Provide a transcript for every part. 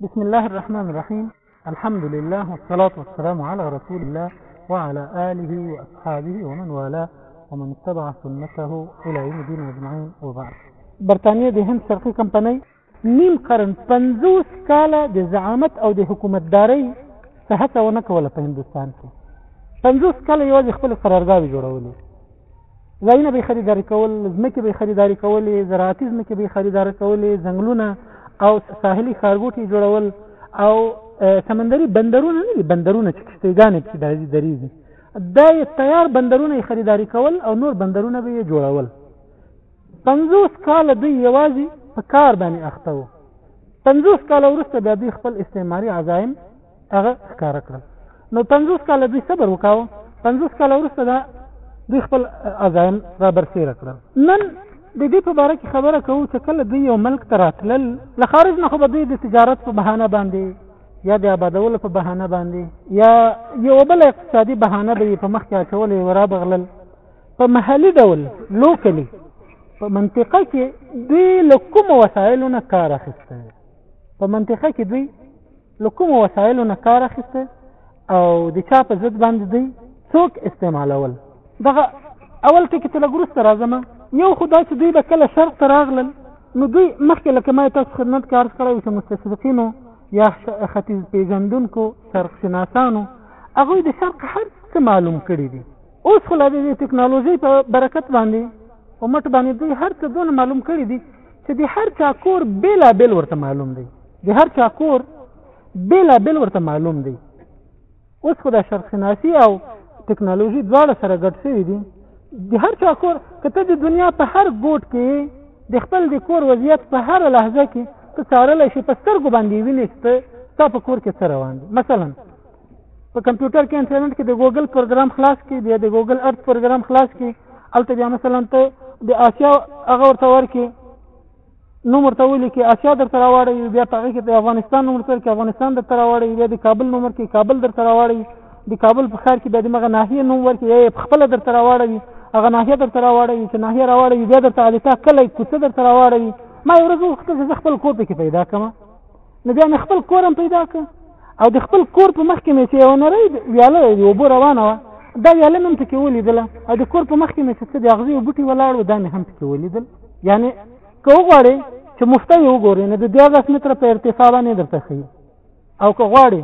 بسم الله الرحمن الرحيم الحمد لله والصلاة والسلام على رسول الله وعلى آله وأصحابه ومن والاه ومن اتبع سنته إلى يوم الدين أجمعين وبعد برتانيا د هند شرقي کمپنۍ نیم قرن 50 کال د زعامت او د حکومتدارۍ څه هڅه ونه کوله په هندستان کې 50 کال یوازې خپل قرارګاوې جوړولې ځایونه به خریداري کول ځمکې به خریداري کولې زراعتي ځمکې به خریداري کولې ځنګلونه او ساحلي ښارګوټي جوړول او سمندري بندرونه نه دي بندرونه چې کشتیګانې پکې درځي درېږي دا یې تیار بندرونه یې خریداري کول او نور بندرونه به یې جوړول پنځوس کاله دوی یوازې په کار باندې اخته وو پنځوس کاله وروسته بیا دوی خپل استعماري عزایم هغه ښکاره کړل نو 50 کاله دوی صبر وکاوه 50 کاله وروسته دا دوی خپل عزایم را برسېره کړل نن د دې په باره کې خبره کوو چې کله دوی یو ملک ته راتلل له خارج نه خو به دوی د تجارت په بهانه باندې یا د آبادولو په بهانه باندې یا یو بل اقتصادي بهانه به یې په مخ کې اچولې ورا بغلل په محلي ډول لوکلي په منطقه کې دوی له کوم وسایلو نه کار اخیسته په منطقه کې دوی له کومو وسایلو نه کار اخیسته او د چا په ضد باندې دی څوک استعمالول دغه اول کې چې لږ وروسته راځم یو خو دا چې دوی به کله شرق ته راغلل نو دوی مخکې لکه ما تاسو خدمت کار کړی و چې مستشرقینو یا ختیځ پیژندونکو شرق شناسانو هغوی د شرق هر څه معلوم کړي دي اوس خو لا د دې ټکنالوژۍ په برکت باندې په مټ باندې دوی هر څه دونه معلوم کړي دي چې د هر چا کور بېلا بېل ورته معلوم دی د هر چا کور بېلا بېل ورته معلوم دی اوس خو د شرقشناسي او ټکنالوژي دواړه سره ګډ شوي دي د هر چا کور که ته د دنیا په هر ګوټ کې د خپل د کور وضعیت په هر لحظه کې ته څارلی شي په سترګو باندې وینې چې ستا په کور کې څه روان دي مثلا په کمپیوټر کې انټرنیټ کې د ګوګل پروګرام خلاص کې بیا د ګوګل ارت پروګرام خلاص کې الته بیا مثلا ته د آسیا هغه ورته ورکې نوم ورته ولیکې آسیا درته راوړی بیا په هغه کې د افغانستان نوم ورته کې افغانستان درته راوړی بیا د کابل نوم ورکې کابل درته راوړی د کابل په ښار کې بیا د مغه ناحیه نوم ورکې یا په خپل درته راوړی هغه ناحیه درته راوړی چې ناحیه راوړی بیا درته التا کله کوڅه درته راوړی ما یو ورځ وخت زه خپل کوپې کې پیدا کړم نو بیا مې خپل کور هم پیدا کړ او د خپل کور په مخ کې مې چې یو نری ویاله د اوبو روانه وه دا ویاله مې هم پکې ولیدله او د کور په مخ کې مې چې څه د اغزي او بوټي ولاړ و دا مې هم پکې ولیدل یعنې که وغواړې چې مفته یې وګورې نو د دیارلس متره په ارتفاع باندې درته ښیي او که غواړې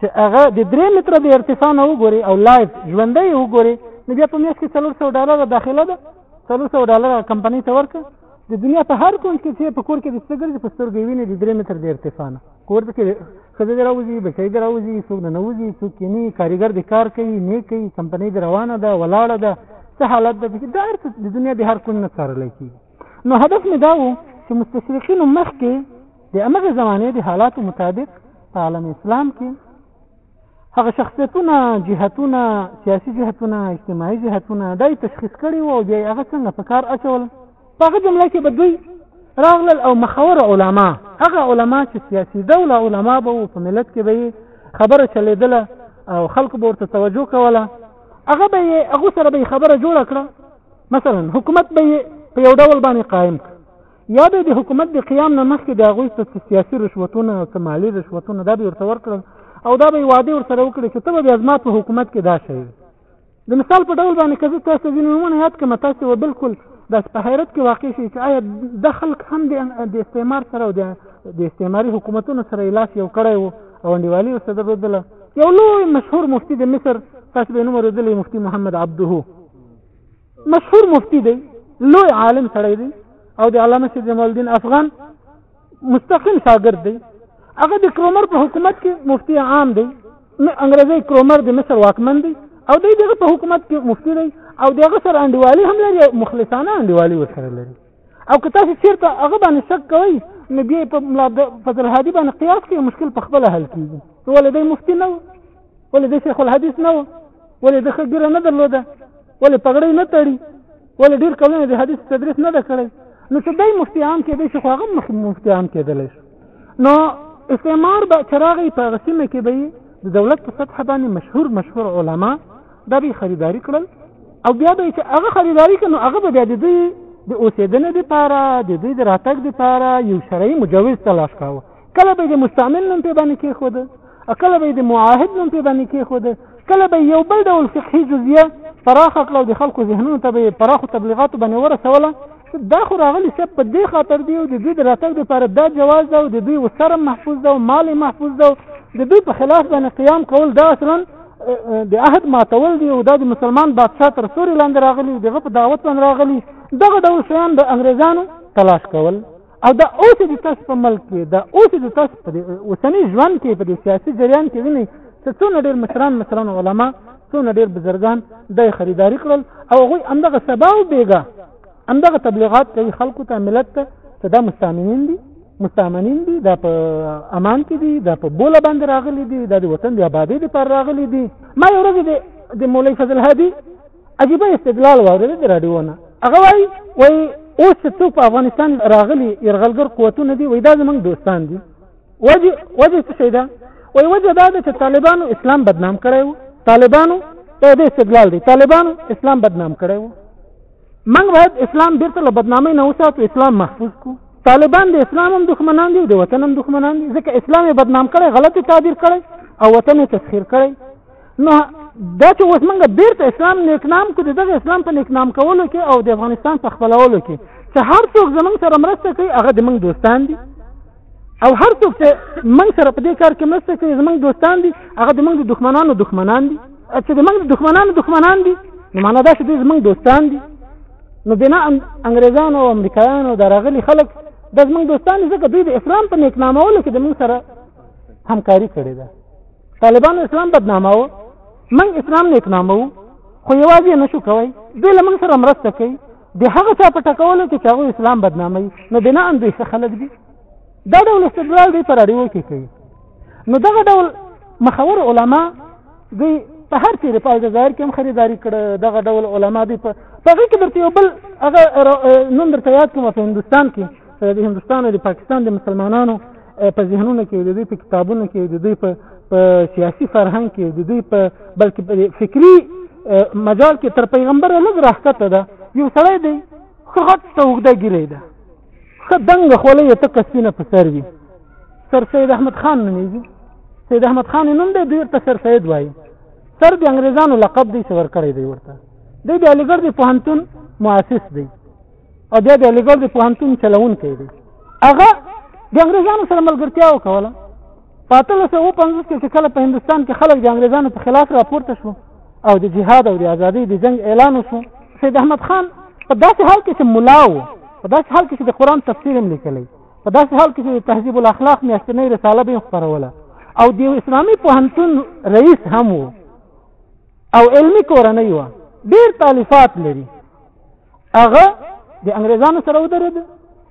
چې هغه د درې متره د ارتفاع نه وګورې او لایف ژوندی یې وګورې نو بیا په میاشت کې څلور سوه ډالره داخله ده څلور سوه ډالره کمپنۍ ته ورکړه د دنیا په هر کونج کې چې په کور کې د ستګر د پستر ګوینې د درې متر د ارتفاع نه کور ته کې خزه دراوځي بچي دراوځي څوک نه نوځي څوک کې نه کاریګر د کار کوي نه کوي کمپنۍ د روانه ده ولاړه ده څه حالت ده چې دا ارته د دنیا د هر کونج نه څارل کی نو هدف مې دا وو چې مستشرقین مخکې د امغه زمانه د حالات مطابق په عالم اسلام کې هغه شخصیتونه جهتونه سیاسي جهتونه اجتماعي جهتونه دا یې تشخیص کړي وو او بیا یې هغه څنګه په کار اچول په هغه جمله کې به دوی راغلل او مخور علما هغه علما چې سیاسي ډوله علما به وو په ملت کې به یې خبره چلېدله او خلکو به ورته توجه کوله هغه به یې هغو سره به یې خبره جوړه کړه مثلا حکومت به یې په یو ډول باندې قایم کړ یا به د حکومت د قیام نه مخکې د هغوی څه سیاسي رشوتونه او څه مالي رشوتونه دا به ورته ورکړل او دا به وعده ورسره وکړي چې ته به بیا زما په حکومت کې دا شی د مثال په ډول باندې که زه تاسو ځینې نومونه یاد کړم تاسو به بالکل داسې په حیرت کې واقع شي چې آیا د خلک هم د استعمار سره او د استعماري حکومتونو سره یې لاس یو کړی و او انډیوالي ورسره درلودله یو لوی مشهور مفتي د مصر تاسو به یې نوم اورېدلی مفتي محمد عبده مشهور مفتی دی لوی عالم سړی دی او د علامه سید جمال الدین افغان مستقیم شاګرد دی هغه د کرومر په حکومت کې مفتی عام دی انګريزي کرومر د مصر واکمن دی او دی دغه په حکومت کې مفتی دی او دغه سره انډیوالي هم لري مخلصانه انډیوالي ورسره لري او که تاسو چیرته هغه باندې شک کوئ نو بیا په ملا فضل هادي باندې قیاس کې مشکل په خپل حل کیږي ولې دی مفتی نه ولې دی شیخ الحدیث نه ولې د خګره نه درلوده ولې پګړۍ نه تړي ولې ډیر کلونه د حدیث تدریس نه ده کړی نو چې دای مفتیان کېدی شي خو هغه مفتیان کېدلی شي نو استعمار به چې راغی په هغه سیمه کې به د دولت په سطح باندې مشهور مشهور علما دا به خریداري کړل او بیا به چې هغه خریداري کړي نو هغه به بیا د دوی د اوسېدنې دپاره د دوی د راتګ دپاره یو شرعي مجوز تلاش کاوه کله به د مستعمل نوم پې باندې کېښوده کله به د معاهد نوم په باندې کې خو ده کله به یو بل ډول فقهي جزئیه پراخ کړو د خلکو ذهنونو ته به پراخو تبلیغاتو باندې ورسوله دا خو راغلی چې په دې خاطر دی او د دوی د راتګ لپاره دا جواز ده او د دوی وسره محفوظ ده او مال محفوظ ده د دوی په خلاف باندې قیام کول دا اصلا د عهد ماتول دی او دا د مسلمان بادشاه تر سوري لاندې راغلی دغه په دعوت باندې راغلی دغه ډول شیان د انګریزانو تلاش کول او دا اوس د تاسو په ملک کې دا اوس د تاسو په اوسنی ژوند کې په سیاسي جریان کې ویني چې څونه ډېر مشران مشران علما څونه ډېر بزرګان د خریداري کړل او هغوی همدغه سبا او بېګا همدغه تبلیغات کوي خلکو ته ملت ته چې دا مستامنین دي مستامنین دي دا په امان کې دي دا په بوله باندې راغلي دي دا د وطن د آبادۍ لپاره راغلي دي ما یو ورځ د مولوي فضل هادي عجیبه استدلال واورېده د راډیو نه هغه وایي وایي اوس چې څوک په افغانستان راغلي یرغلګر قوتونه دي وایي دا زمونږ دوستان دي وجه وجه څه شی ده وایي وجه دا ده چې طالبانو اسلام بدنام کړی و طالبانو دا د استدلال دی طالبانو اسلام بدنام کړی و موږ باید اسلام بیرته له بدنامۍ نه وساتو اسلام محفوظ کو طالبان د اسلام هم دښمنان دي او د وطن هم دښمنان دي ځکه اسلام یې بدنام کړی غلط تعبیر کړی او وطن یې تسخیر کړی نو دا چې اوس موږ بیرته اسلام نیکنام کو د دغه اسلام په نیکنام کولو کې او د افغانستان په خپلولو کې چې هر څوک زمونږ سره مرسته کوي هغه د موږ دوستان دي او هر څوک چې موږ سره په دې کار کې مرسته کوي زمونږ دوستان دي هغه د موږ د دښمنانو دښمنان دي چې د موږ د دښمنانو دښمنان دي نو معنا دا چې دوی زمونږ دوستان دي نو بنا انګریزانو او امریکایانو د راغلي خلک د زمونږ دوستان ځکه دوی د اسلام په نیکنامولو کې د موږ سره همکاري کړې ده طالبانو اسلام بدناماوه موږ اسلام نیکنامو خو یوازې نه شو کوی دوی له موږ سره مرسته کوي د هغه چا په ټکولو کې چې هغوی اسلام بدناموي نو بنا ان دوی ښه خلک دي دا ډول استدلال دوی پر اړیو کې کوي نو دغه ډول مخور علما دوی په هر چیرې په الجزایر کې هم خریداري کړه دغه ډول علما دوی په هغې کې درته یو بل هغه نوم درته یاد کوم په هندوستان کې سره د هندستان او د پاکستان د مسلمانانو په ذهنونو کې د دوی په کتابونو کې د دوی په په سیاسي فرهنګ کې د دوی په بلکې په فکری مجال کې تر پیغمبر لږ راښکته ده یو سړی دی ښه غټ ته اوږده ګیرې ده ښه دنګه خولۍ یې تکه سپینه په سر وي سر سید احمد خان نومېږي سید احمد خان یې نوم دی دوی ورته سر سید وایي سر د انګریزانو لقب دی چې ورکړی دی ورته دی د علیګړ د پوهنتون مؤسس دی او بیا د علیګړ د پوهنتون چلوونکی دی هغه د انګریزانو سره ملګرتیا وکوله په اتلس سوه اووه پنځوس کې چې کله په هندوستان کې خلک د انګریزانو په خلاف راپورته شو او د جهاد او د ازادۍ د جنګ اعلان وشو سید احمد خان په داسې حال کې چې ملا و په داسې حال کې چې د قرآن تفسیر هم لیکلی په داسې حال کې چې د تهذیب الاخلاق میاشتنۍ رساله به یې خپروله او د یو اسلامي پوهنتون رئیس هم و او علمي کورنۍ وه ډېر تالیفات لري هغه د انګريزانو سره ودرېد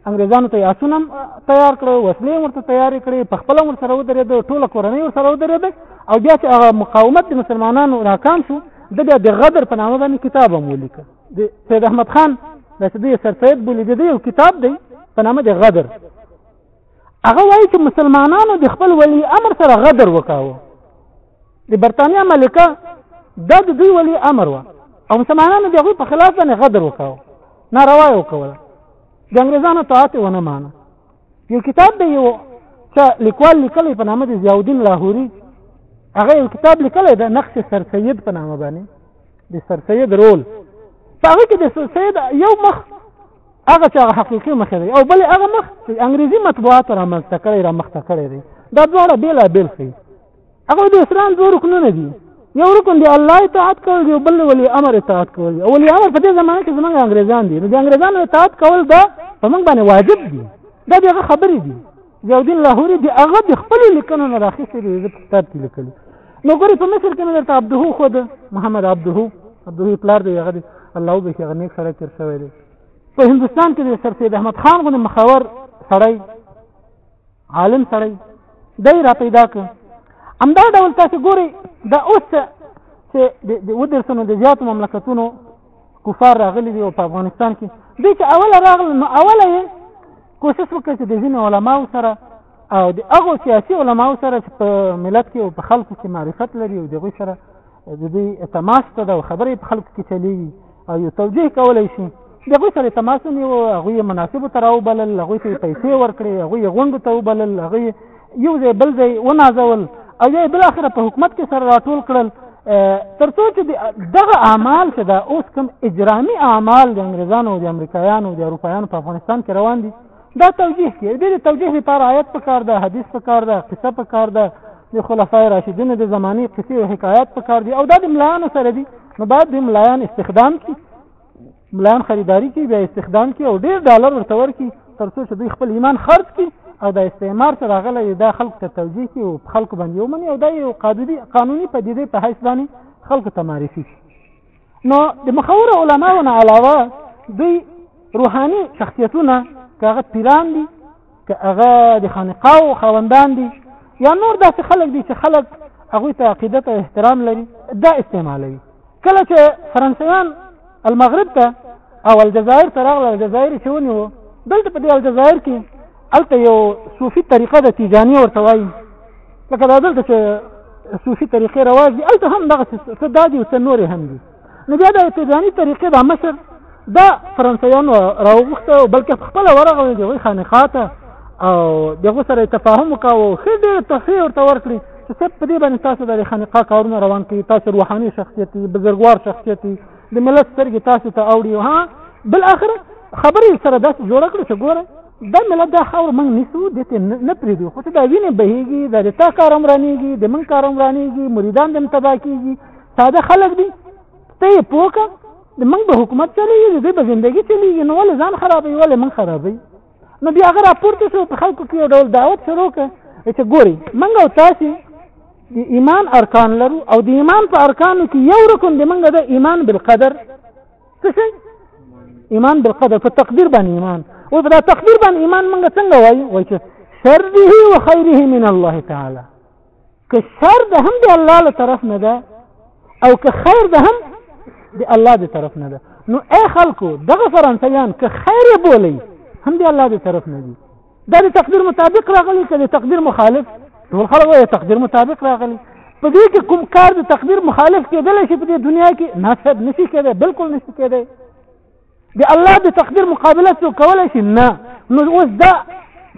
انګريزانو ته یاسونم تیار کړو وسلې ورته تیار کړې په خپل ور سره ودرېد ټول کورنۍ ور سره ودرېد او بیا چې هغه مقاومت د مسلمانانو ناکام شو د بیا د غدر په نامه باندې کتاب هم ولیکه د سید احمد خان د سید سرسید بولی د یو کتاب دی په نامه د غدر هغه وایي چې مسلمانانو د خپل ولی امر سره غدر وکاوه د برتانیا ملکه دا د دوی ولی امر و او مسلمانانو د هغوی په خلاف باندې غدر وکاوه ناروا یې وکوله د انګریزانو طاعت یې ونه مانه یو کتاب دی یو چې لیکوال لیکلی په نامه د ضیاالدین لاهوري هغه یو کتاب لیکلی د نقش سرسید په نامه باندې د سرسید رول په هغه کې د سرسید یو مخ هغه چې هغه حقیقي مخ دی او بل هغه مخ چې انګریزي مطبوعات رامنځته کړی را مخته کړی دی دا دواړه بیلا بیل خي هغه د اسلام دوه رکنونه دي یو رکن دی الله اطاعت کول دی بل ولی امر اطاعت کول دی ولی امر په دې زمانه کې زمونږ انګریزان دي نو د انګریزانو اطاعت کول دا په موږ باندې واجب دي دا دغه خبرې دي یو دین لاهوري دی هغه د خپل لیکنو نه راخیستې دی د کتاب کې لیکل نو ګوري په مصر کې درته عبده خو ده محمد عبده عبده پلار دی هغه الله به هغه نیک سره تر شوی دی په هندستان کې د سر سید احمد خان غو مخاور سړی عالم سړی دی را پیدا ک همدا ډول تاسو ګوري دا اوس چې د ودرسونو د زیات مملکتونو کفار راغلي دي او په افغانستان کې دوی چې اوله راغل نو اوله یې کوشش وکړ چې د ځینې علماو سره او د هغو سیاسي علماو سره چې په ملت کې او په خلکو کې معرفت لري او د هغوی سره د دوی تماس ته ده او خبرې په خلکو کې چلېږي او یو توجیه کولی شي د هغوی سره تماس ونیو هغوی یې مناسبو ته راوبلل هغوی ته یې پیسې ورکړې هغوی یې غونډو ته وبلل هغوی یو ځای بل ځای ونازول او یا یې بالاخره په حکومت کې سره راټول کړل تر څو چې دغه اعمال چې دا اوس کوم اجرامي اعمال د انګریزانو او د امریکایانو او د اروپایانو په افغانستان کې روان دي دا توجیه کې دې توجیه لپاره آیت پکار ده حدیث پکار ده قصه پکار ده د خلفای راشدینو د زماني قصې او حکایات پکار دي او دا د ملایانو سره دي نو باید د ملایان استخدام کی ملایان خریداری کی بیا استخدام کی او ډیر ډالر ورته ورکی تر څو چې دوی خپل ایمان خرج کی او د استعمار سره غله د خلکو ته توجیه کی او خلکو باندې ومني او دا یو قانوني قانوني پدیده په حیث باندې خلکو ته معرفي شي نو د مخورو علماو نه علاوه دوی روحاني شخصیتونه که هغه پیران دي که هغه د خانقاو خاوندان دي یا نور داسې خلک دي چې خلک هغوی ته عقیده ته احترام لري دا استعمالوي کله چې فرانسویان المغرب ته او الجزایر ته راغله الجزایر چې ونیو دلته په دې الجزایر کې هلته یو صوفي طریقه د تیجاني ورته وایي لکه دا دلته چې صوفي طریقې رواج دي هلته هم دغه څه دا دي او څه نورې هم دي نو بیا د تیجاني طریقې دا مشر دا فرانسویانو راوغوښته او بلکې په خپله ورغله د هغوی خانقاه ته او د هغو سره یې تفاهم وکاوه ښه ډېر تحفې ورته ورکړي چې صاحب په دې باندې تاسو د خانقاه کارونه روان کړي تاسو روحاني شخصیت بزرګوار شخصیت د ملت سترګې تاسو ته اوړي ها بل اخر خبرې سره داسې جوړ کړو چې ګوره دا ملت دا خاور موږ نیسو د ته نه پریدو خو دا وینې بهیږي دا د تا کار هم رانیږي د من کار هم رانیږي مریدان دم تبا کیږي ساده خلک دي ته پوکه د موږ به حکومت چلیږي د به زندگی چلیږي نو ول ځان خرابوي ول من خرابوي نو بیا هغه راپورته شو په خلکو کې یو ډول دعوت شروع کړ چې ګوري منګه او تاسو د ایمان ارکان لرو او د ایمان په ارکانو کې یو رکن د منګه د ایمان بالقدر څه شي ایمان بالقدر په تقدیر باندې ایمان او په تقدیر باندې ایمان منګه څنګه وایي وایي چې شره و خیره من الله تعالی که شر د هم د الله له طرف نه ده او که خیر د هم د الله د طرف نه ده نو اے خلکو دغه فرانسویان که خیر بولی هم د الله د طرف نه دي دا د تقدیر مطابق راغلی که د تقدیر مخالف ټول خلک وایي تقدیر مطابق راغلی په دې کې کوم کار د تقدیر مخالف کېدلی شي په دې دنیا کې نه صاحب نشي کېدی بلکل نشي کېدی د الله د تقدیر مقابله څوک کولی شي نه نو اوس دا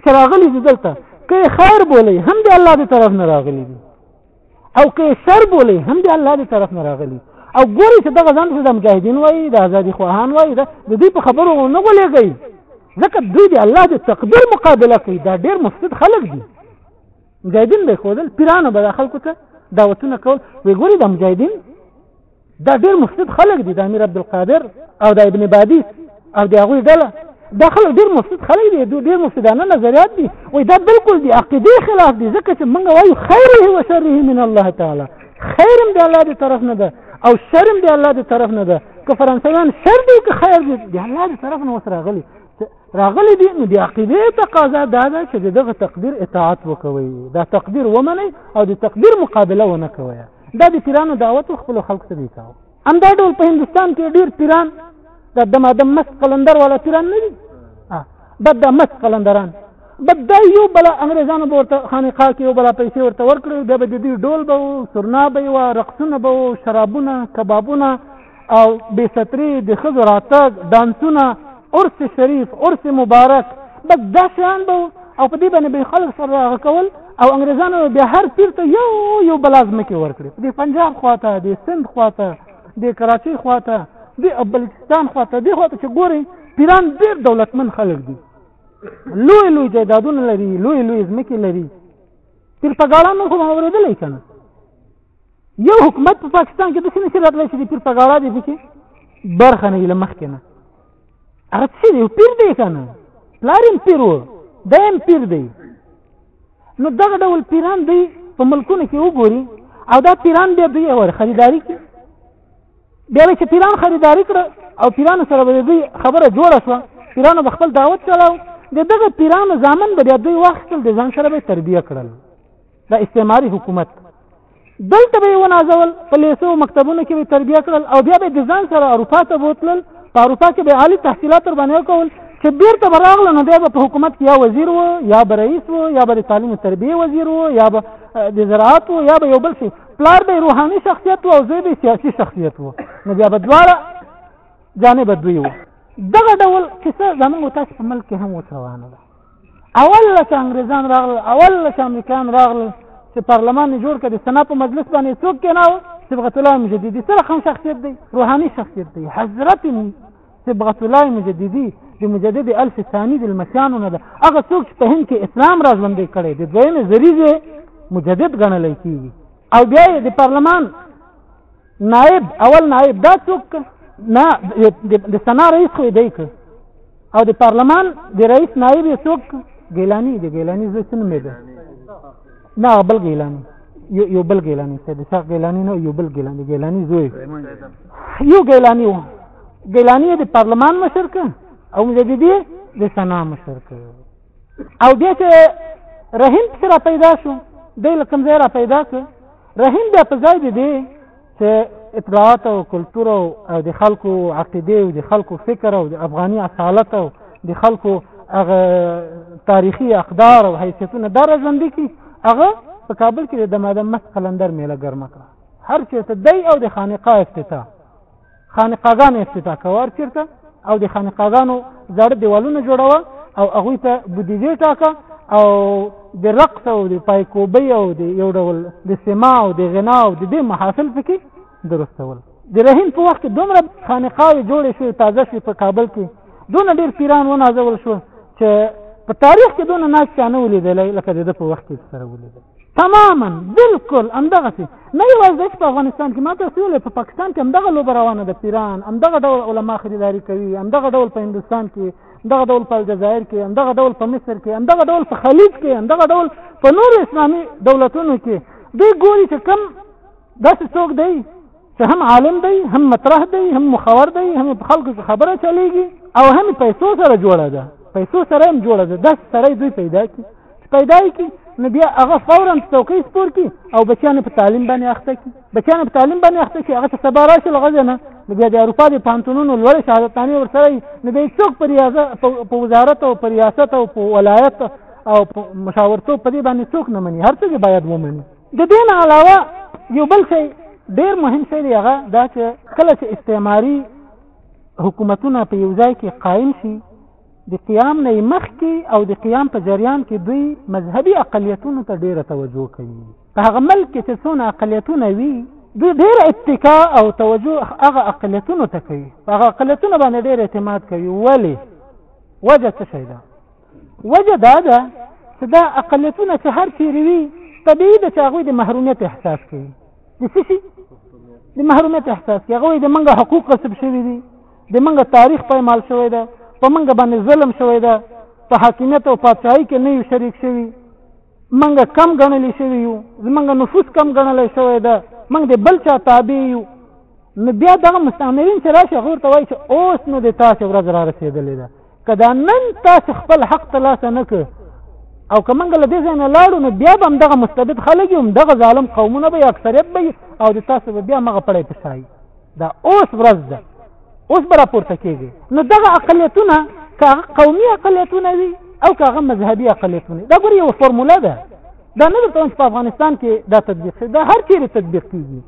چې راغلي دي دلته که خیر بولئ هم د الله د طرف نه راغلي دي او که شر بولئ هم د الله د طرف نه راغلي او ګوري چې دغه ځان د مجاهدین وایي د ازادي خواهان وایي د دوی په خبرو نه غولېږئ ځکه دوی د الله د تقدیر مقابله کوي دا ډېر مفسد خلک دي مجاهدین به ښودل پیرانو به دا خلکو ته دعوتونه کول وی ګوري د مجاهدین دا ډېر مفسد خلک دي د امیر عبدالقادر او د ابن بادي او د هغوی ډله دا خلک ډېر مفسد خلک دي دوی ډېر مفسدانه نظریات دي وایي دا بالکل د عقیدې خلاف دي ځکه چې موږ وایو خیره و شره من الله تعالی خیر هم د الله د طرف نه ده او شر هم د الله د طرف نه ده که فرانسویان شر دی که خیر دی د الله د طرف نه اوس راغلي راغلي دي نو د عقیدې تقاضا دا ده چې دغه تقدیر اطاعت وکوي دا تقدیر ومني او د تقدیر مقابله ونه کوي دا د پیرانو دعوت خپل خلق ته دی کاوه هم دا ډول په هندستان کې ډیر پیران دا د مادم مس قلندر والا پیران نه دي بد د مس قلندران بد دا یو بل انګريزانو ورته خانقاه کې یو بل پیسې ورته ورکړي د دې ډول به سرنا به او رقصونه به شرابونه کبابونه او بې ستري د ښځو راتګ ډانسونه عرس شریف عرس مبارک بس دا شیان به او په دې باندې به خلک سره هغه کول او انګريزانو بیا هر پیر ته یو یو بلازمه کې ورکړي د پنجاب خواته د سند خواته د کراچۍ خواته د بلوچستان خواته د خواته چې ګوري پیران ډېر دولتمن خلک دي لوی لوی جایدادونه لري لوی لوی ځمکې لري پیر په ګاړه مو خو ما اورېدلی که نه یو حکومت په پاکستان کې د څه نشي راتلی چې د پیر په غاړه دی پکې برخه نه له مخکې نه هغه څه دی پیر دی که نه پلار هم پیر و دا هم پیر دی نو دغه ډول پیران دی په ملکونو کې وګوري او دا پیران بیا دوی ور خریداري کوي بیا چې پیران خریداري کړه او پیرانو سره به دوی خبره جوړه شوه پیرانو به خپل دعوت چلاو د دغه پیرانو ځامن به بیا دوی واخیستل د ځان سره به تربیه کړل د استعماري حکومت دلته به ونازول په لیسو مکتبونو کې به تربیه کړل او بیا به د ځان سره اروپا ته بوتلل په اروپا کې به عالی تحصیلات ور باندې وکول چې بیرته به راغله نو بیا به په حکومت کې یا وزیر وو یا به رئیس وو یا به د تعلیم او تربیه وزیر وو یا به د زراعت وو یا به یو بل شي پلار به روحاني شخصیت وو او زوی به سیاسي شخصیت وو نو بیا به دواړه جانب دوی وو دغه ډول کیسه زموږ تاسو په ملک کې هم اوس روانه ده اول لس انګریزان راغل اول لس امریکایان راغل چې پارلمان جوړ کړ د سنا په مجلس باندې څوک کېناو صبغت الله مجددي سره هم شخصیت دی روحاني شخصیت دی حضرت صبغت الله مجددي د مجدد الف ثاني د المسيانو نه ده هغه څوک چې په هند کې اسلام را ژوندې کړي د دویم زریزه مجدد ګڼل کیږي او بیا د پارلمان نائب اول نائب دا څوک نه د سنا رئیس خو دی که او د پارلمان د رئیس نائب یې څوک ګیلانی دی ګیلانی زه څه نوم دی نه بل ګیلانی یو بل ګیلانی څه د شاق ګیلانی نه یو بل ګیلانی ګیلانی زوی یو ګیلانی و ګیلانی د پارلمان مشر که او مجددی د سنا مشر که او بیا چې رحیم سره پیدا شو دی لکم ځای را پیدا که رحیم بیا په ځای دی چې اطلاعات او کلتور او د خلکو عقیده او د خلکو فکر او د افغاني اصالت او د خلکو هغه تاریخي اقدار او حیثیتونه دا راژوندي کړي هغه په کابل کې د دمادم مس قلندر میله ګرمه کړه هر چېرته دی او د خانقاه افتتاح خانقاګانو افتتاح کوار چیرته او د خانقاګانو زړه دیوالونه جوړوه او هغه ته بودیجه ټاکه او د رقص او د پایکوبي او د یو ډول د سما او د غنا او د دې محافل پکې درستول د رحیم په وخت کې دومره خانقاوې جوړې شوې تازه شوې په کابل کې دونه ډېر پیران ونازول شو چې په تاریخ کې دونه ناز چا نه ولیدلی لکه د ده په وخت کې سره ولیدل تماما بالکل همدغسې نه یوازې دا چې په افغانستان کې ما تاسو ویل په پاکستان کې همدغه لوبه روانه ده پیران همدغه ډول علما خریداري کوي همدغه ډول په هندوستان کې همدغه ډول په الجزایر کې همدغه ډول په مصر کې همدغه ډول په خلیج کې همدغه ډول په نورو اسلامي دولتونو کې دوی ګوري چې کم داسې څوک دی ته هم عالم دی هم مطرح دی هم مخور دی هم په خلکو کې خبره چلیږي او هم پیسو سره جوړه ده پیسو سره هم جوړه ده داس سره دوی پیدا کی پیدا کی نو بیا هغه فورا څوکۍ سپور کی او بچیان په تعلیم باندې اخته کی بچیان په تعلیم باندې اخته کی هغه ته سبا راشي لغزه نه نو بیا د اروپا د پانتونونو لوړ شهادتانی ورسره نو به څوک پر ریاضه په وزارت او پر ریاست او په ولایت او مشاورتو په دې باندې څوک نه مني هر څه باید ومني د دې نه علاوه یو بل شی ډیر مهم شی دی هغه دا چې کله چې استعماري حکومتونه په یو ځای کې قائم شي د قیام نه مخکې او د قیام په جریان کې دوی مذهبي اقلیتونو ته ډیره توجه کوي په هغه ملک کې چې څونه اقلیتونه وي دوی ډیر اتکا او توجه هغه اقلیتونو ته کوي هغه اقلیتونه باندې ډیر اعتماد کوي ولی وجه څه شي ده وجه دا ده چې دا اقلیتونه چې هر چیرې وي طبیعي ده چې هغوی د محرومیت احساس کوي د څه شي د محرومیت احساس کوي هغوی د منګه حقوق غصب شوي دي د منګه تاریخ پایمال شوی ده په منګه باندې ظلم شوی ده په حاکمیت او پاچاهۍ کې نه یو شریک شوي منګه کم ګڼلی شوی یو زمنګ نفوس کم ګڼلی شوی ده منګ د بل چا تابع یو نو بیا دغه مستعمرین چې راشي هغه ورته وایي چې اوس نو د تاسې ورځ را رسېدلې ده که دا نن تاسې خپل حق ترلاسه نه کړ او که موږ له دې ځای نه لاړو نو بیا به همدغه مستبد خلک یو همدغه ظالم قومونه به اکثریت به او د تاسو به بیا مغه پړی پسایي دا اوس ورځ ده اوس به راپورته کېږي نو دغه اقلیتونه که هغه قومي اقلیتونه وي او که هغه مذهبي اقلیتونه دا ګور یو فرموله ده دا نه درته چې په افغانستان کې دا تطبیق شي دا هر چیرې تطبیق کېږي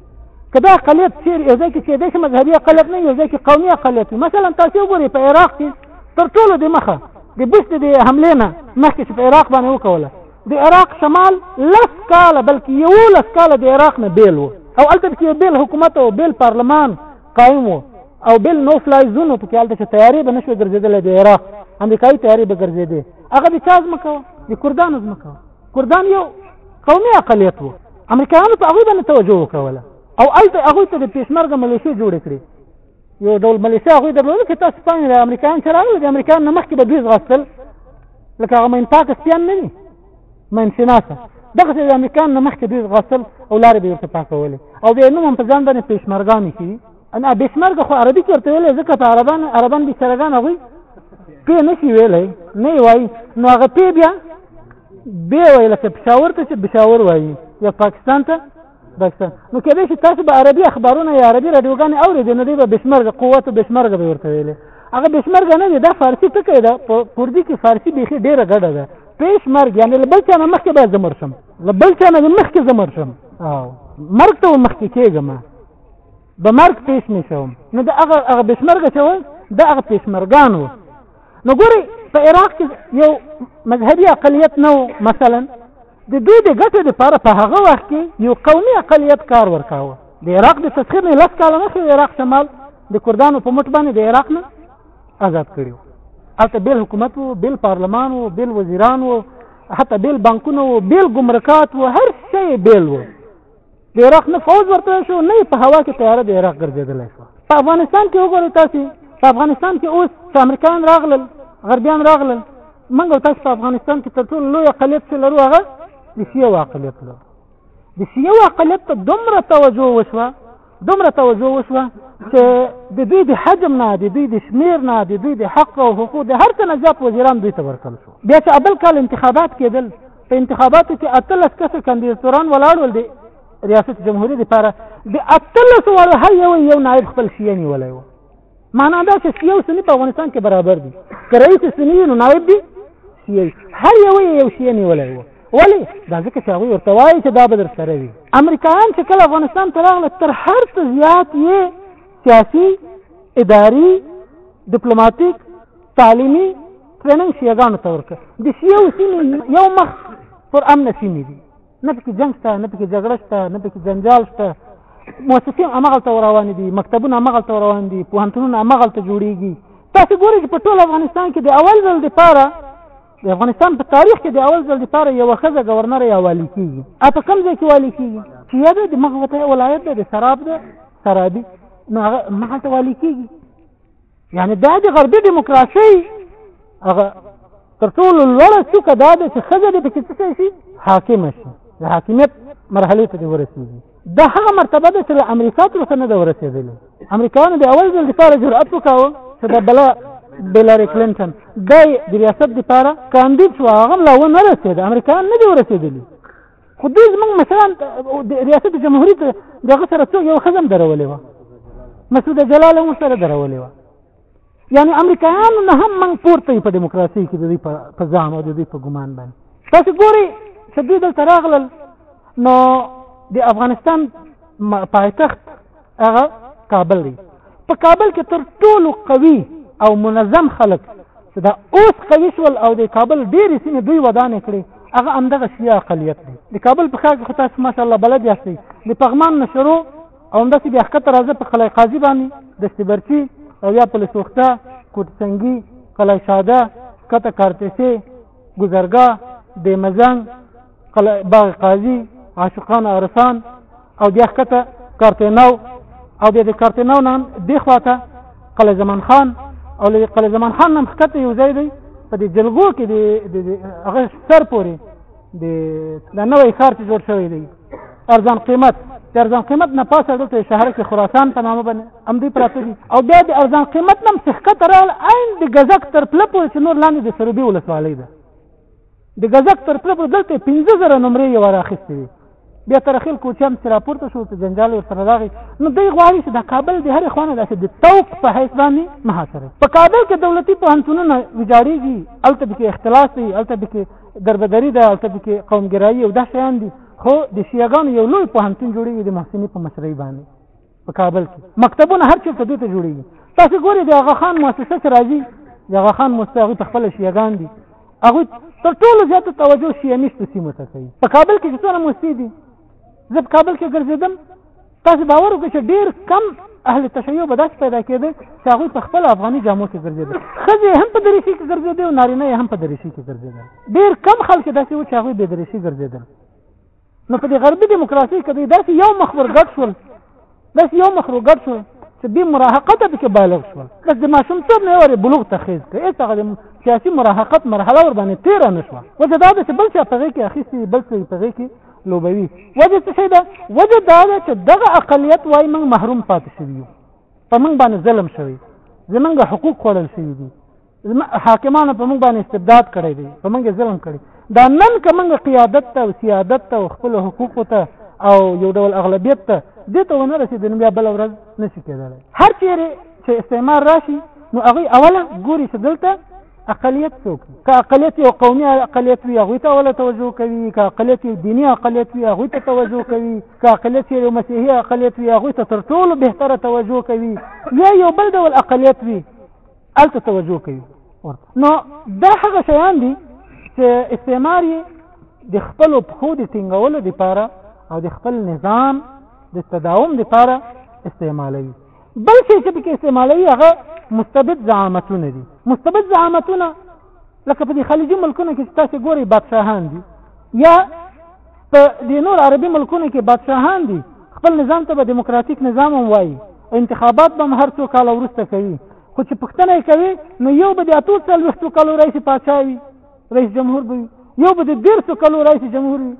که دا اقلیت چیرې یو ځای کې کېدای شي مذهبي اقلیت نه یو ځای کې قومي اقلیت وي مثلا تاسو وګورئ په عراق کې تر ټولو د مخه د بوش د حملې نه مخکې چې په عراق باندې وکوله د عراق شمال لس کاله بلکې یولس کاله د عراق نه بیل و او هلته پکې یو بیل حکومت او بیل پارلمان قایم و او بیل نو فلای زون و پکې هلته چې طیارې به نشوې ګرځېدلی د عراق امریکایي طیارې به ګرځېدې هغه د چا ځمکه وه د کردانو ځمکه وه کردان یو قومي اقلیت و امریکایانو په هغوی باندې توجه وکوله او هلته هغوی ته د پېشمرګه ملیشې جوړې کړې یو ډول ملیشه هغوی درلوده چې تاسو پانګې د امریکایان چې راغلل د امریکایان نه مخکې به دوی ځغاستل لکه هغه مین پاک سپیان نه دي مین شناسه دغسې د امریکایان نه مخکې دوی ځغاستل او لارې به یې ورته پاکولې او بیا نوم هم په ځان باندې پېشمرګان ایښي دي انا بېشمرګه خو عربي کې ورته ویلی ځکه په عربان عربان بېشرګان هغوی پې نه شي ویلی نه یې وایي نو هغه پې بیا بیا وایي لکه پېښور ته چې پېښور وایي یا پاکستان ته بسته نو کېدای شي تاسو به عربي اخبارونه یا عربي رادیوګانې اورېدې نو دوی به بېشمرګه قوت بېشمرګه به ورته ویلې هغه بېشمرګه نه دی دا فارسي ټکی ده په کوردي کې فارسي بیخي ډېره ګډه ده پېشمرګ یعنې له بل چا نه مخکې باید زه مړ شم له بل چا نه مخکې زه مړ شم او مرګ ته مخکې کېږم به مرګ پېش نه شوم نو د هغه هغه بېشمرګه چې وه د هغه پېشمرګان وو نو ګورئ په عراق کې یو مذهبي اقلیت نه و مثلا د دوی د ګټو لپاره په هغه وخت کې یو قومي اقلیت کار ورکاوه د عراق د تسخیر نه لس کاله مخکې د عراق شمال د کوردانو په مټ باندې د عراق نه آزاد کړي هلته بیل حکومت وو بیل پارلمان وو بیل وزیران وو حتی بیل بانکونه وو بیل ګمرکات وو هر شی بیل وو د عراق نه فوج ورته شو نه په هوا کې طیاره د عراق ګرځېدلی شو په افغانستان کې وګورئ تاسو په افغانستان کې اوس چې امریکایان راغلل غربیان راغلل موږ او تاسو په افغانستان کې تر ټولو لوی اقلیت چې لرو هغه د شیعو اقلیت لرو د شیعو اقلیت ته دومره توجه وشوه دومره توجه وشوه چې د دوی د حجم نه د دوی د شمیر نه د دوی د حق او حقوق د هر څه نه زیات وزیران دوی ته ورکړل شو بیا چې اول کال انتخابات کېدل په انتخاباتو کې اتلس کسه کاندیداتوران ولاړ ول دي ریاست جمهوریت لپاره د اتلس وړو هر یو یو نائب خپل شیعه نیولی و معنا دا چې شیعه او سني په افغانستان کې برابر دي که رئیس سني نو نائب دي شیعه هر یو یو شیعه نیولی و ولی دا ځکه چې هغوی ورته وایي چې دا به در سره وي امریکایان چې کله افغانستان ته راغله تر هر څه زیات یې سیاسي اداري ډیپلوماټیک تعلیمي ټریننګ شیعګانو ته ورکړ د شیعو سیمې یو مخ پر امن سیمې دي نه پکې جنګ شته نه پکې جګړه شته نه پکې جنجال شته موسسې همغلته روانې دي مکتبونه همغلته روان دي پوهنتونونه همغلته جوړیږي تاسو ګورئ چې په ټول افغانستان کې د اول ځل لپاره د افغانستان په تاریخ کې د اول ځل لپاره یو خزه گورنر یا والی کیږي اته کوم ځای کې والی کیږي چې یا د مغوته ولایت د سراب ده سرابي نو هغه مغته والی کیږي یعنی دا د غربي دیموکراسي هغه تر ټولو لوړه څوکه دا ده چې ښځه دې پکې څه شي حاکمه شي د حاکمیت مرحلې ته دې ورسېږي دا هغه مرتبه ده چې له امریکا تر اوسه نه ده ورسېدلې امریکایانو د اول ځل لپاره جرأت وکاوه چې د بلا بلاري کلینټن دی د ریاست لپاره کاندید شو هغه هم لا ونه رسېده امریکایان نه دي ورسېدلي خو دوی زمونږ مثلا د ریاست جمهوري ته دغه سره څو یو خزم درولې و مسعود جلال هم سره درولې و یعنی امریکایانو نه هم موږ پورته په دیموکراسي کې د دوی په ځام او د دوی په ګمان باندې تاسو ګوري چې دوی دلته راغلل نو د افغانستان پایتخت هغه کابل دی په کابل کې تر ټولو قوي او منظم خلک چې دا اوس قوي شول او د کابل ډېرې سیمې دوی ودانې کړې هغه همدغه شیعه اقلیت دی د کابل په ښار کې خو تاسو ماشاءالله بلد یاستئ د پغمان نه شروع او همداسې بیا ښکته راځه په قلعه قاضي باندې د سبرچي او یا پل سوخته کوټسنګي قلعه شاده ښکته کارتسې ګذرګاه د مزنګ قلعه باغ قاضي عاشقان ارسان او بیا ښکته کارتینو او بیا د کارتینو نه دې خواته قلعه زمان خان او له قلعه زمان خان نه ښکته یو ځای دی په دې جلګو کې د هغه سر پورې د د نوې ښار چې جوړ شوی دی ارزان قیمت د ارزان قیمت نه پاسه دلته شهر کې خراسان په نامه باندې امدی پراته دي او بیا د ارزان قیمت نم څخه تر عین د غزک تر پله پورې چې نور لاندې د سروبي ولسوالۍ ده د غزک تر پله دلته 15000 نمرې یو راخستې وي بیا تر خل کوچیان چې راپورته شو چې جنجال ورسره راغی نو دوی غواړي چې د کابل د هرې خوانه داسې د توق په حیث باندې محاصره په کابل کې دولتي پوهنتونونه ویجاړېږي هلته پکې اختلاس دی هلته پکې دربدري ده هلته پکې قومګرایي او دا شیان دي خو د شیعګانو یو لوی پوهنتون جوړېږي د محسني په مشرۍ باندې په کابل کې مکتبونه هر چېرته دې ته جوړېږي تاسو ګورئ د هغه خان مؤسسه چې راځي د هغه خان مؤسسه هغوی په خپله شیعګان دي هغوی تر ټولو زیاته توجه شیعه میشتو سیمو ته کوي په کابل کې چې څونه موسسې دي زه په کابل کې ګرځېدم تاسو باور وکړئ چې ډېر کم اهل تشیع به داسې پیدا کېده چې هغوی په خپل افغاني جامو کې ګرځېدل ښځې هم په دریشي کې ګرځېدې او نارینه یې هم په دریشي کې ګرځېدل ډېر کم خلک داسې وو چې هغوی بې دریشي ګرځېدل نو په دې غربي دیموکراسي کې دوی داسې یو مخ ورګډ شول داسې یو مخ ورګډ شول چې دې مراهقت ته کې بالغ شول بس د ماشومتوب نه ورې بلوغ ته خېز کړ هېڅ هغه د سیاسي مراهقت مرحله ور باندې تېره نه شوه وجه دا ده چې بل چا په غېږ کې اخیستي بل څه په غېږ کې لوبوي وجه څه شی ده وجه دا ده چې دغه اقلیت وایي موږ محروم پاتې شوي یو په موږ باندې ظلم شوی زمونږ حقوق خوړل شوي دي حاکمانو په موږ باندې استبداد کړی دی په موږ ظلم کړی دا نن که موږ قیادت ته او سیادت ته او خپل حقوق ته او یو ډول اغلبیت ته دې ته ونه رسېدو نو بیا بله ورځ نه شي کېدلی هر چیرې چې استعمار راشي نو هغوی اوله ګوري چې دلته اقلیت څوک که اقلیت یو قومي اقلیت وي هغوی ته اوله توجه کوي که اقلیت یو دیني اقلیت وي هغوی ته توجه کوي که اقلیت یو مسیحي اقلیت وي هغوی ته تر ټولو بهتره توجه کوي یا یو بل ډول اقلیت وي الته توجه کوي ورته نو دا هغه شیان دي چې استعمار یې د خپل پخو د ټینګولو لپاره او د خپل نظام د تداوم لپاره استعمالوي بل شي چې پکې استعمالوي هغه مستبد زعامتونه دي مستبد زعامتونه لکه په دې خلیجي ملکونو کې تاسو ګوري بادشاهان دي یا په دې نور عربي ملکونو کې بادشاهان دي خپل نظام ته به دیموکراتیک نظام هم وایي انتخابات به هم هر څو کاله وروسته کوي خو چې پوښتنه یې کوي نو یو به د اتو څلوېښتو کالو راهیسې پاچا وي رئیس جمهور به وي یو به د دېرشو کالو راهیسې جمهور وي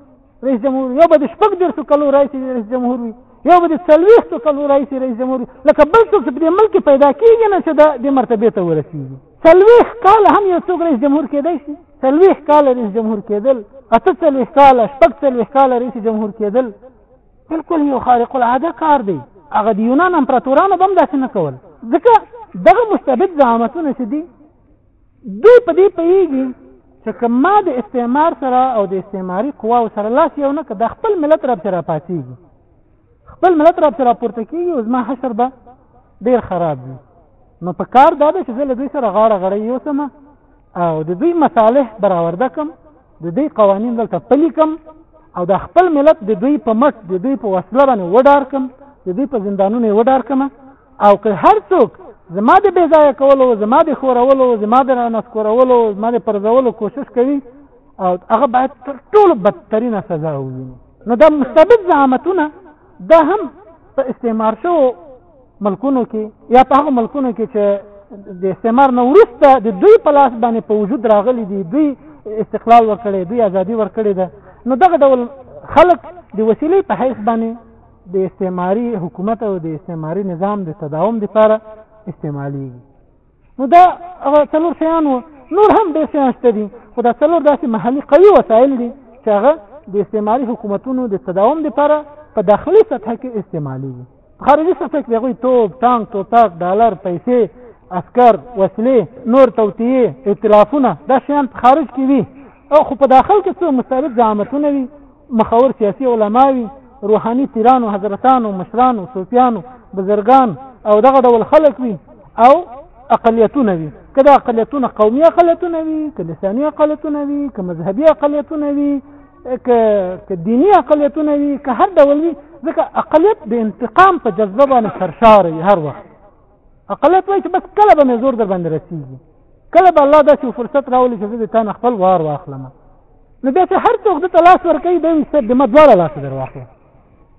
رئیس جمهور یو به د شپږ دېرشو کالو راهیسې رئیس جمهور وي یو به د څلوېښتو کالو راهیسې رئیس جمهور وي لکه بل څوک چې په دې ملک کې پیدا کېږي نه چې د دې مرتبې ته ورسېږي څلوېښت کاله هم یو څوک رئیس جمهور کېدای شي څلوېښت کاله رئیس جمهور کېدل اته څلوېښت کاله شپږ څلوېښت کاله رئیس جمهور کېدل بالکل یو خارق العاده کار دی هغه د یونان امپراتورانو به هم داسې نه کول ځکه دغه مستبد زعامتونه چې دي دوی په دې پوهېږي چې که ما د استعمار سره او د استعماري قواو سره لاس یو نه که د خپل ملت رب سره پاتېږي خپل ملت را سره پورته کیږي او زما حشر به ډیر خراب وي نو په کار دا ده چې زه له دوی سره غاړه غړی یوسم او د دوی مصالح برآورده کم د دوی قوانین دلته پلي کم او د خپل ملت د دوی په مټ د دوی په وسله باندې وډار کم د دوی په زندانونو یې وډار کم او که هر څوک زما د بې ځایه کولو زما د ښورولو زما د رانسکورولو زما د پرځولو کوشش کوي او هغه باید تر ټولو بدترینه سزا وویني نو دا مستبد زعامتونه دا هم په استعمار شو ملکونو کې یا په هغه ملکونو کې چې د استعمار نه وروسته د دوی په لاس باندې په وجود راغلي دي دوی استقلال ورکړي دوی ازادي ورکړي ده نو دغه ډول خلق د وسیلې په حیث باندې د استعماري حکومت او د استعماري نظام د تداوم لپاره استعمالي نو دا هغه څلور شیان وو نور هم ډېر شیان شته دي خو دا څلور داسې محلي قوي وسایل دي چې هغه د استعماري حکومتونو د تداوم لپاره په داخلي سطح کې استعمالېږي خارجي سطح کې هغوی توپ ټانک توتاک ډالر پیسې عسکر وسلې نور توطیې اعتلافونه دا شیان په خارج کې وي او خو په داخل کې څو مستعرب زعامتونه وي مخور سیاسي علماوي روحاني پیرانو حضرتانو مشرانو صوفیانو بزرګان او دغه ډول خلک وي او اقلیتونه وي که دا اقلیتونه قومي اقلیتونه وي که لساني اقلیتونه وي که مذهبي اقلیتونه وي که دیني اقلیتونه وي که هر ډول وي ځکه اقلیت د انتقام په جذبه باندې سرشار وي هر وخت اقلیت وایي چې بس کله به مې زور در باندې رسېږي کله به الله داسې فرصت راولي چې زه د تا نه خپل وار واخلم نو بیا چې هر څوک دته لاس ورکوي دی وایي صاحب د ما دواړه لاسه در واخله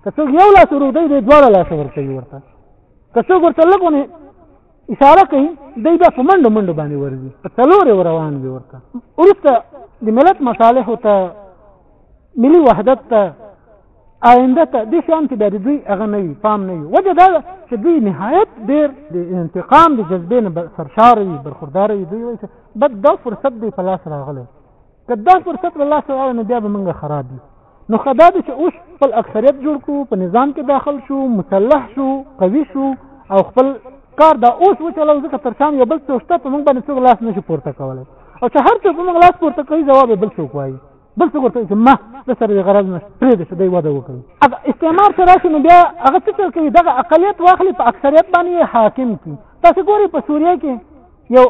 که څوک یو لاس وروږدی دی دواړه لاسه ورکوي ورته که څوک ورته لږ ونې اشاره کوي دی بیا په منډو منډو باندې ورځي په څلورې روان وي ورته وروسته د ملت مصالحو ته ملي وحدت ته آینده ته دې شیان کې بیا د دوی هغه نه وي پام نه وي وجه دا ده چې دوی نهایت ډېر د انتقام د جذبې نه سرشاره وي برخورداره وي دوی وایي چې بد دا فرصت دی په لاس راغلی که دا فرصت له لاسه راغلی نو بیا به موږ خراب یو نو ښه دا ده چې اوس خپل اکثریت جوړ کړو په نظام کې داخل شو مسلح شو قوي شو او خپل کار دا اوس وچلو ځکه تر شام یو بل څه شته په موږ باندې څوک لاس نه شي پورته کولی او چې هر څوک موږ لاس پورته کوي ځواب یې بل څوک وایي بل څه ورته چې ما د سره د غرض نه پرې د شدې وده وکړي اګه استعمار سره شي نو بیا هغه څه چل کوي دغه اقلیت واخلي په اکثریت باندې حاکم کی تاسو ګوري په سوریه کې یو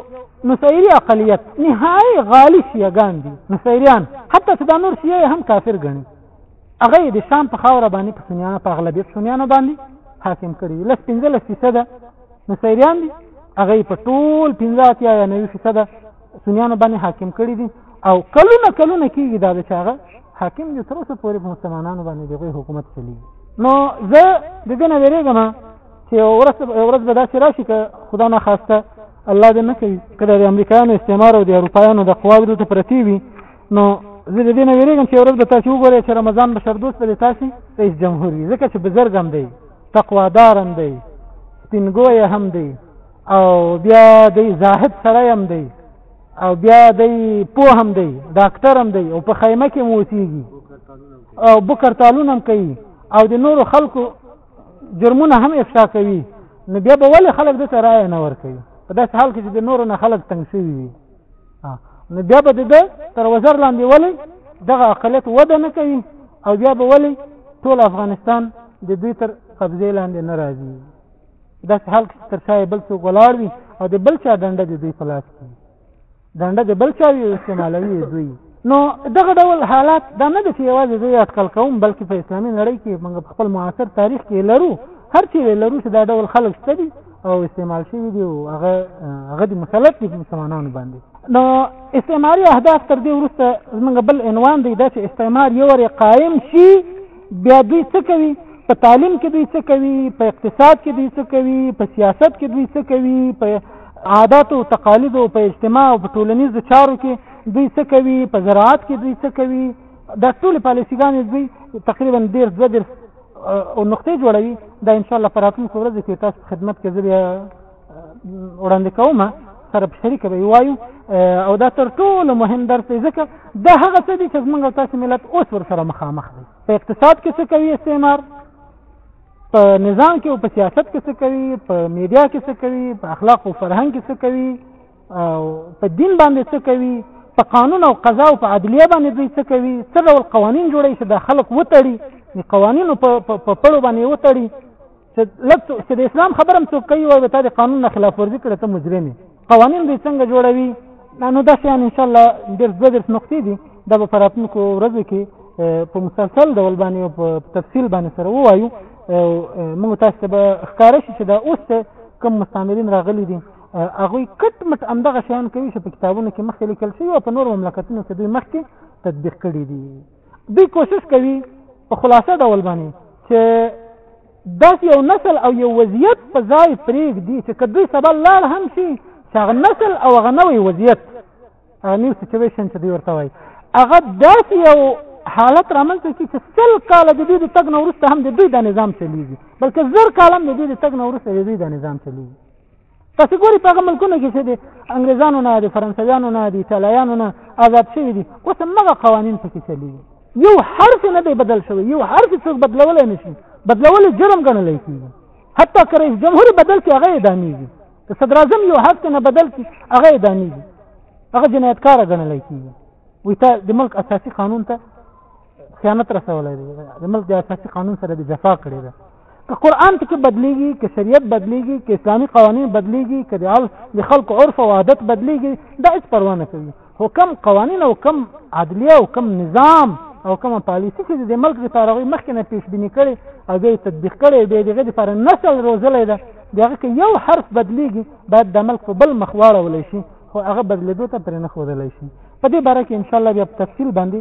نصيري اقلیت نهایی غالي شیعگان دي نصيريان حتی چې دا نور شیعه هم کافر ګڼي هغه د شام په خاور باندې په سنیانو په اغلبیت سنیانو باندې حاکم کړي لس 15 فیصد نصيريان دي هغه په ټول 15 یا 90 فیصد سنیانو باندې حاکم کړی دي او کلونه کلونه کیږي دا چې هغه حاکم دي تر اوسه پورې مسلمانانو باندې دغه حکومت چلی نو زه د دې نه ویریږم چې ورځ ورځ به داسې راشي که خدا نه خواسته الله دې نه کوي که د امریکایانو استعمار او د اروپایانو د قواوې دلته پرتې وي نو زه د دې نه ویریږم چې ورځ به تاسو وګورئ چې رمضان بشر دوست به تاسو رئیس جمهور وي ځکه چې بزرګ هم دی تقوادار هم دی سپینګوی هم دی او بیا د زاهد سره هم دی او بیا د پوه هم دی ډاکټر هم دی او په خیمه کې موسیږي او بکر تالون هم کوي او د نورو خلکو جرمونه هم افشا کوي نو بیا به ولې خلک د سره نه ور کوي په داسې حال کې چې د نورو نه خلک تنګ شوي وي نو بیا به د تر وزر لاندې ولې دغه اقلیت وده نه کوي او بیا به ولې ټول افغانستان د دوی تر قبضې لاندې نه راځي داسې حال کې تر شا یې بل څوک ولاړ وي او د بل چا ډنډه د دوی په لاس کې ډنډه د بل چا وي استعمالوي دوی نو دغه ډول حالات دا نه دي چې یوازې زه یې اټکل کوم بلکې په اسلامي نړۍ کې موږ په خپل معاصر تاریخ کې لرو هر چیرې لرو چې دا ډول خلک شته دي او استعمال شوي دي او هغه هغه د مسلط دي مسلمانانو باندې نو استعماري اهداف تر دې وروسته زمونږ بل عنوان دی دا چې استعمار یو قائم شي بیا دوی څه کوي په تعلیم کې دوی څه کوي په اقتصاد کې دوی څه کوي په سیاست کې دوی څه کوي په عادت او تقالید او په اجتماع او په ټولنیز چارو کې دوی څه کوي په زراعت کې دوی څه کوي دا ټول پالیسیګان دوی تقریبا ډیر زدر او نقطې جوړوي دا ان شاء الله فراتون کو ورځ کې تاسو خدمت کې زه وړاندې کوم سره په شریکه به وایو او دا تر ټولو مهم درس دی ځکه دا هغه څه دي چې موږ او تاسو ملت اوس ورسره مخامخ دی په اقتصاد کې څه کوي استعمار په نظام کې او په سیاست کې څه کوي په میډیا کې څه کوي په اخلاق او فرهنګ کې څه کوي او په دین باندې څه کوي په قانون او قضا او په عدلیه باندې دوی څه کوي څه ډول قوانین جوړوي چې د خلک وتړي د قوانینو په پړو باندې وتړي چې لکه چې د اسلام خبرم څوک کوي او ته د قانون نه خلاف ورزي کړې ته مجرم قوانين به څنګه جوړوي نو دا شیان ان شاء الله ډېر دوه درس نقطې دي دا به په راتلونکو ورځو کې په مسلسل ډول باندې او په تفصیل باندې سره ووایو موږ تاسو ته به ښکاره شي چې دا اوس ته کوم مستعمرین راغلي دي هغوی کټ مټ همدغه شیان کوي چې په کتابونو کې مخکې لیکل شوي او په نورو مملکتونو کې دوی مخکې تطبیق کړي دي دوی کوشش کوي په خلاصه ډول باندې چې داسې یو نسل او یو وضعیت په ځای پرېږدي چې که دوی سبا لاړ هم شي چې هغه نسل او هغه نوی وضعیت هغه نیو سچویشن چې دوی ورته وایي هغه داسې یو حالت رامنځته کړي چې سل کاله د دوی د تګ نه وروسته هم د دوی دا نظام چلیږي بلکې زر کاله هم د دوی د تګ نه وروسته د دوی دا نظام چلیږي تاسو ګوري په هغه ملکونو کې چې د انګريزانو نه د فرانسویانو نه د ایتالایانو نه آزاد شوي دي اوس هغه قوانین پکې چلیږي یو حرف نه دی بدل شوی یو حرف څوک بدلولای نشي بدلول جرم ګڼل کیږي حتی که رئیس جمهور بدل کې هغه ادانېږي که صدر اعظم یو حرف نه بدل کې هغه ادانېږي هغه جنایتکار ګڼل کیږي وي ته د ملک اساسي قانون ته خیانت رسولی دی د ملک د اساسي قانون سره د جفا کړې ده که قرآن ته کې بدلیږي که شریعت بدلیږي که اسلامي قوانین بدلیږي که د خلکو عرف او عادت بدلیږي دا هیڅ پروا نه کوي خو کم قوانین او کم عدلیه او کم نظام او کومه پالیسی چې د ملک لپاره غوي مخکې نه پیش بینی کړي او به تطبیق کړي به دغه لپاره نسل روزلې ده دغه کې یو حرف بدلیږي بعد د ملک په بل مخواړه ولې شي خو هغه بدلیدو ته پرې نه خودلې شي په دې باره کې ان شاء الله بیا تفصیل باندې